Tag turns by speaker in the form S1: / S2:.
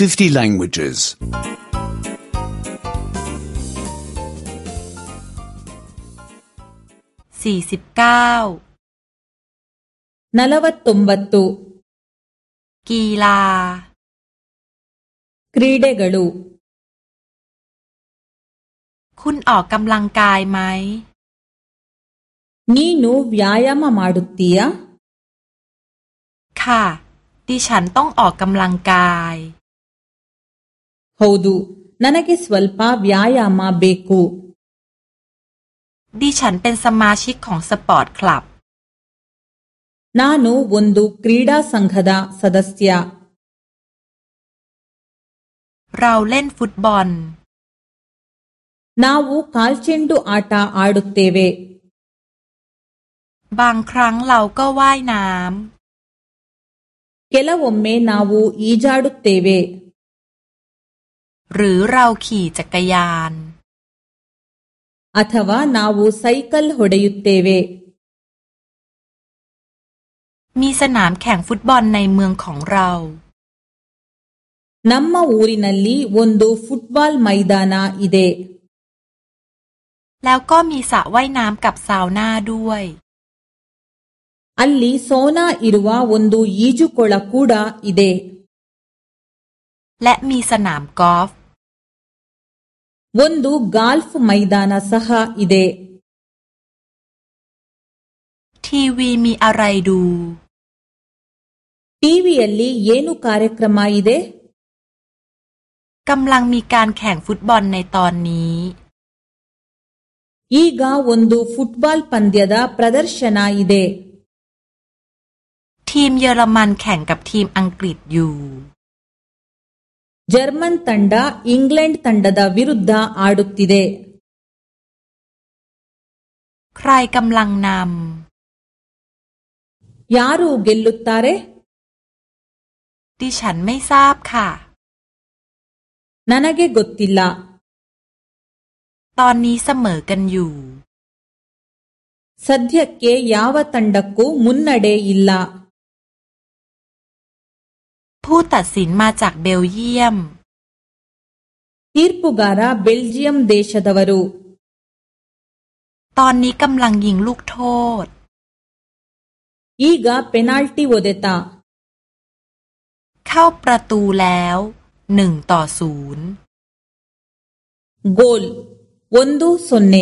S1: 50 languages.
S2: 49 ನಲವತ್ತೊಂಬತ್ತು กีฬา
S3: ค
S2: รีดเอ
S3: กลู
S2: คุณออกกำลังกายไหม
S3: ನೀನು ವ್ಯಾಯಾಮ ಮಾಡುತ್ತೀಯಾ
S2: ค่ะ ดิฉันต้องออกกำลังกาย
S3: ಹೌದು ನನಗೆ ಸ್ವಲ್ಪ ವ್ಯಾಯಾಮ ಬೇಕು
S2: ดิฉันเป็นสมาชิกของสปอร์ตคลับ
S3: ನಾನು ಒಂದು ಕ್ರೀಡಾ ಸಂಘದ ಸದಸ್ಯ
S2: เราเล่นฟุตบอล
S3: ನಾವು ಕಾಲ್ಚೆಂಡು ಆಟ ಆಡುತ್ತೇವೆ
S2: บางครั้งเราก็ว่ายน้ำ
S3: ಕೆಲವೊಮ್ಮೆ ನಾವು ಈಜಾಡುತ್ತೇವೆ
S2: หรือเราขี่จักรยาน
S3: ಅಥವಾ ನಾವು ಸೈಕಲ್ ಹೊಡೆಯುತ್ತೇವೆ
S2: มีสนามแข่งฟุตบอลในเมืองของเรา
S3: ನಮ್ಮ ಊರಿನಲ್ಲಿ ಒಂದು ಫುಟ್ಬಾಲ್ ಮೈದಾನ ಇದೆ
S2: แล้วก็มีสระว่ายน้ำกับซาวน่าด้วยอัลลี
S3: ಅಲ್ಲಿ ಸೋನಾ ಇರುವ ಒಂದು ಈಜುಕೊಳ ಕೂಡ ಇದೆ
S2: และมีสนามกอล์ฟ
S3: ಒಂದು ಗಾಲ್ಫ್ ಮೈದಾನ ಸಹ ಇದೆ
S2: ทีวีมีอะไรดู
S3: ಟಿವಿಯಲ್ಲಿ ಏನು ಕಾರ್ಯಕ್ರಮ ಇದೆ
S2: กำลังมีการแข่งฟุตบอลในตอนนี้อีกาวั
S3: ಈಗ ಒಂದು ಫುಟ್ಬಾಲ್ ಪಂದ್ಯದ ดาร์ชนะอีเด
S2: ทีมเยอรมันแข่งกับทีมอังกฤษอยู่
S3: ಜರ್ಮನ್ ತಂಡ ಇಂಗ್ಲೆಂಡ್ ತಂಡದ ವಿರುದ್ಧ ಆಡುತ್ತಿದೆ.
S2: ಯಾರು ಗೆಲ್ಲುತ್ತಾರೆ? ನನಗೆ ಗೊತ್ತಿಲ್ಲ. ಸದ್ಯಕ್ಕೆ ಯಾವ ತಂಡಕ್ಕೂ ಮುನ್ನಡೆ
S3: ಇಲ್ಲ. ผู้
S2: ตัดสินมาจากเบลเยียม ทีร์ปุการาเบลเยียม
S3: เดชดวรุ
S2: ตอนนี้กำลังยิงลูกโทษ
S3: อีกาเพนัลตีวอ ಒದೆತ
S2: เข้าประตูแล้วหนึ่งต่อศูนย์
S3: โกลวันดูสนเน